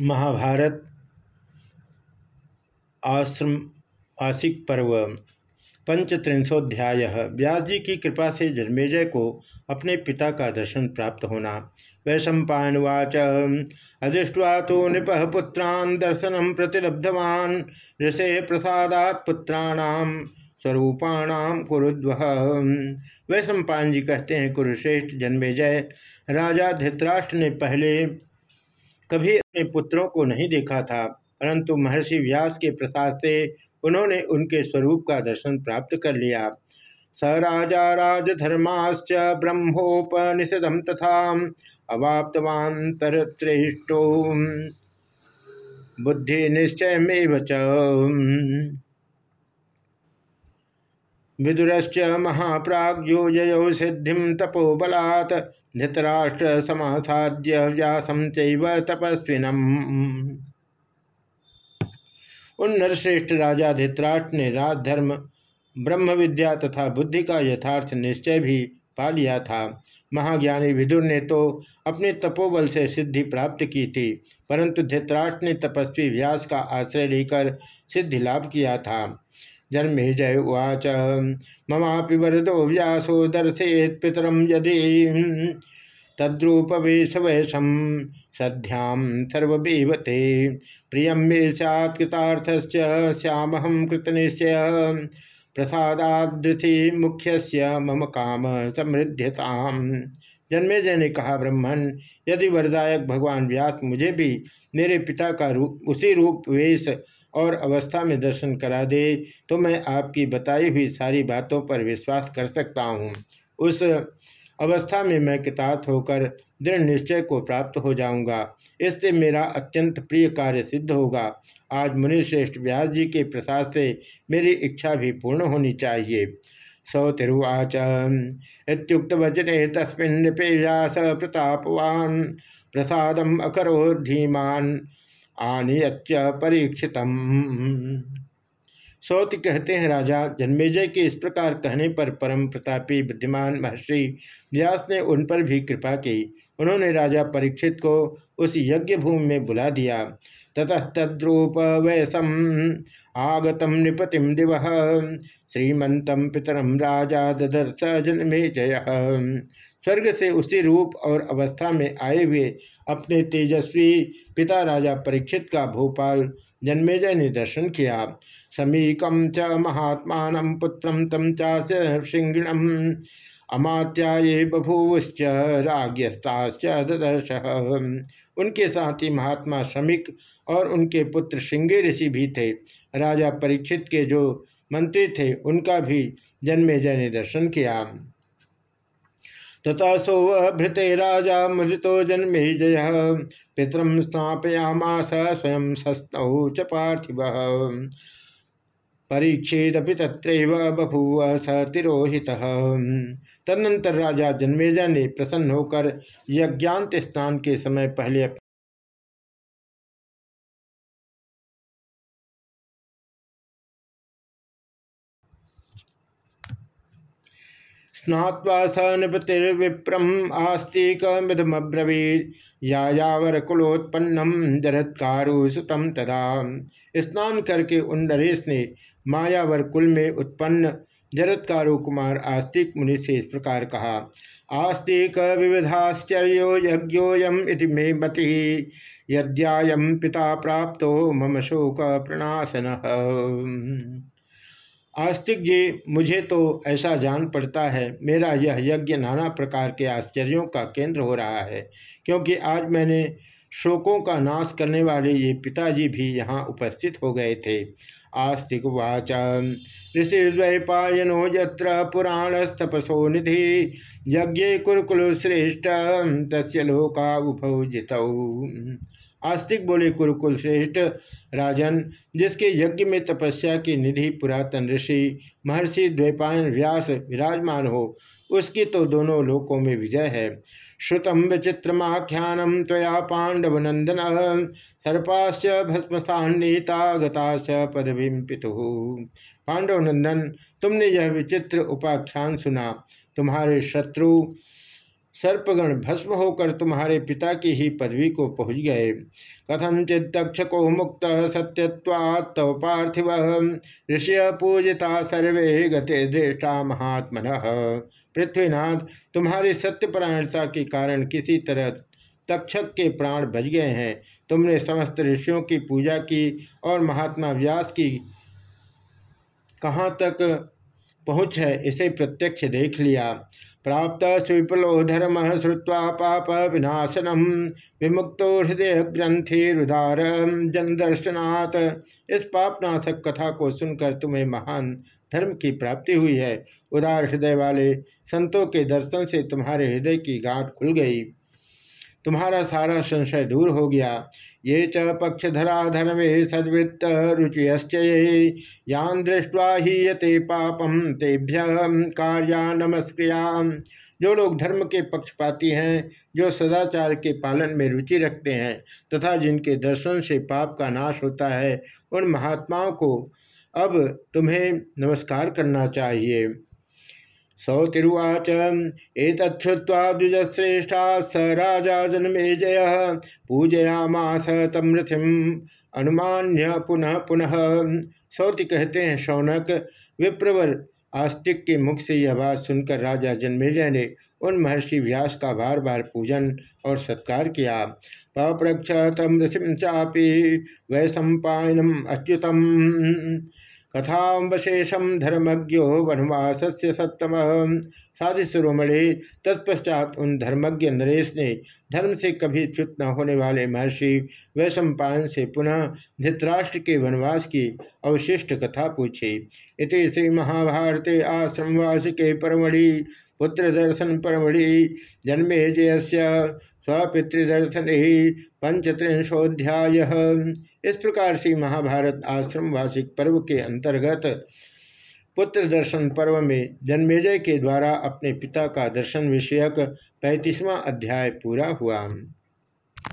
महाभारत, आश्रम, आसिक पर्व, पंचत्रिंशोध्याय। व्यास जी की कृपा से जन्मेजय को अपने पिता का दर्शन प्राप्त होना। वैशंपावाच अधिष्ठवा तो नृप पुत्रान दर्शनम प्रतिलब्धवान, ऋषे प्रसादात पुत्राणाम स्वरूपाणाम कुरुद्व। वैशंपान जी कहते हैं, कुरुश्रेष्ठ जन्मेजय, राजा धृतराष्ट्र ने पहले कभी अपने पुत्रों को नहीं देखा था, परंतु महर्षि व्यास के प्रसाद से उन्होंने उनके स्वरूप का दर्शन प्राप्त कर लिया। स राजा राजधर्माश्च ब्रह्मोपनिषदम तथा अवाप्तवान्तरश्रेष्ठो बुद्धि निश्चय विदुरश्च महाप्राज्यो जयो सिद्धि तपोबलात् धृतराष्ट्र समासाद्य व्यासम चैव तपस्विनम। उन नरश्रेष्ठ राजा धृतराष्ट्र ने राजधर्म ब्रह्म विद्या तथा बुद्धि का यथार्थ निश्चय भी पा लिया था। महाज्ञानी विदुर ने तो अपने तपोबल से सिद्धि प्राप्त की थी, परंतु धृतराष्ट्र ने तपस्वी व्यास का आश्रय लेकर सिद्धि लाभ किया था। जन्मे जय उवाच। ममापि वरदो व्यासो दर्शेत पितरम यदि। तद्रूप वैशम सध्याम सर्वते प्रियम मे सैत्कृतार्थ श्यामहम कृतनिश्चय। प्रसादादृथि मुख्य मम काम समृद्धताम जन्मेजय ने कहा ब्रह्मण यदि वरदायक भगवान व्यास मुझे भी मेरे पिता का रूप उसी रूप वेश और अवस्था में दर्शन करा दे तो मैं आपकी बताई हुई सारी बातों पर विश्वास कर सकता हूँ। उस अवस्था में मैं कितार्थ होकर दृढ़ निश्चय को प्राप्त हो जाऊँगा। इससे मेरा अत्यंत प्रिय कार्य सिद्ध होगा। आज मुनिश्रेष्ठ व्यास जी के प्रसाद से मेरी इच्छा भी पूर्ण होनी चाहिए। सौतिरुवाच इतुक्त वचने तस्मिन् नृपे व्यास प्रतापवान। प्रसादम अकरो धीमान। आनियच परीक्षितम सौत कहते हैं राजा, जन्मेजय के इस प्रकार कहने पर परम प्रतापी बुद्धिमान महर्षि व्यास ने उन पर भी कृपा की। उन्होंने राजा परीक्षित को उस यज्ञ भूमि में बुला दिया। ततः तद्रूप वयसम आगतम नृपतिम दिव। श्रीमंतम पितरम राजा ददर्थ जन्मे जय। स्वर्ग से उसी रूप और अवस्था में आए हुए अपने तेजस्वी पिता राजा परीक्षित का भोपाल जन्मेजय ने दर्शन किया। समीकम च महात्मा पुत्र तम चाशिंगणम अमात्याये बभूवश्च राज्यस्ताश्च ददर्श। उनके साथ ही महात्मा श्रमिक और उनके पुत्र श्रृंगे ऋषि भी थे। राजा परीक्षित के जो मंत्री थे, उनका भी जन्मेजय ने दर्शन किया। तथा सोभृते राजा मृतो जन्मे जय। पितरम स्थापयामास स्वयं सस्तौ च पार्थिव। परीक्षेदपि तत्रैव बभूव स तिरोहितः। तदनंतर राजा जन्मेजा ने प्रसन्न होकर यज्ञांत स्थान के समय पहले स्नात्वा स नृपतिर्विप्रम आस्तिकमिधमब्रवीत यायावर कुलोत्पन्नम जरत्कारु सुतम तदा। स्नान करके उन नरेश ने मायावर कुल में उत्पन्न। जरत्कारु कुमार आस्तिक मुनि से इस प्रकार कहा। आस्तिक विविधाश्चर्यो यज्ञोयम इति मे मति। यद्यायम पिता प्राप्तो मम शोक प्रणाशन आस्तिक जी, मुझे तो ऐसा जान पड़ता है, मेरा यह यज्ञ नाना प्रकार के आश्चर्यों का केंद्र हो रहा है, क्योंकि आज मैंने शोकों का नाश करने वाले ये पिताजी भी यहाँ उपस्थित हो गए थे। आस्तिक वाच। ऋषिद्वैपायनो यत्र पुराणस्तपसो निधि, यज्ञ कुरुकुल श्रेष्ठ, तस्य लोका उपौजितौ। आस्तिक बोले, कुरुकुल श्रेष्ठ राजन, जिसके यज्ञ में तपस्या की निधि पुरातन ऋषि महर्षि द्वैपायन व्यास विराजमान हो, उसकी तो दोनों लोकों में विजय है। श्रुतम विचित्रमाख्यानम तया पांडव नंदन सर्पाश्च भस्मसान्नीता गताश्च पदवीं पितु पांडव नंदन तुमने यह विचित्र उपाख्यान सुना। तुम्हारे शत्रु सर्पगण भस्म होकर तुम्हारे पिता की ही पदवी को पहुँच गए। कथनचित तक्षको मुक्त सत्यवात् तव पार्थिव। ऋषि पूजिता सर्वे गते दृष्टा महात्मन। पृथ्वीनाथ, तुम्हारी सत्यपरायणता के कारण किसी तरह तक्षक के प्राण बच गए हैं। तुमने समस्त ऋषियों की पूजा की और महात्मा व्यास की कहाँ तक पहुँच है, इसे प्रत्यक्ष देख लिया। प्राप्त स्विपलो धर्म श्रुवा पाप विनाशनम विमुक्तो हृदय ग्रंथि रुदार जन दर्शनात् इस पापनाशक कथा को सुनकर तुम्हें महान धर्म की प्राप्ति हुई है। उदार हृदय वाले संतों के दर्शन से तुम्हारे हृदय की गांठ खुल गई। तुम्हारा सारा संशय दूर हो गया। ये च पक्षधरा धर्मे सद्वृत्त रुचि यान दृष्टवा ही यते पापम तेभ्य कार्या नमस्क्रिया। जो लोग धर्म के पक्षपाती हैं, जो सदाचार के पालन में रुचि रखते हैं, तथा जिनके दर्शन से पाप का नाश होता है, उन महात्माओं को अब तुम्हें नमस्कार करना चाहिए। सौतिर्वाच एतच्छ्रुवा द्विजश्रेष्ठा स राजा जन्मेजय। पूजयामास तम ऋथिम अनुमान्य पुनः पुनः। सौति कहते हैं, शौनक, विप्रवर, आस्तिक के मुख से यह बात सुनकर राजा जन्मेजय ने उन महर्षि व्यास का बार बार पूजन और सत्कार किया। पप्रक्ष तम ऋषिम चापी वैसम्पायनम अच्युतम। कथावशेषम धर्मज्ञो वनवास से सत्तम साधि शिरोमणि तत्पश्चात उन धर्मज्ञ नरेश ने धर्म से कभी च्युत न होने वाले महर्षि वैशंपायन से पुनः धृतराष्ट्र के वनवास की अवशिष्ट कथा पूछी। इति श्री महाभारते आश्रमवास के परमढ़ि, पुत्र दर्शन परमढ़ि, जन्मे जय स्वपितृदर्शन ही पंचत्रिंशोध्याय इस प्रकार से महाभारत आश्रम वार्षिक पर्व के अंतर्गत पुत्र दर्शन पर्व में जन्मेजय के द्वारा अपने पिता का दर्शन विषयक पैंतीसवां अध्याय पूरा हुआ।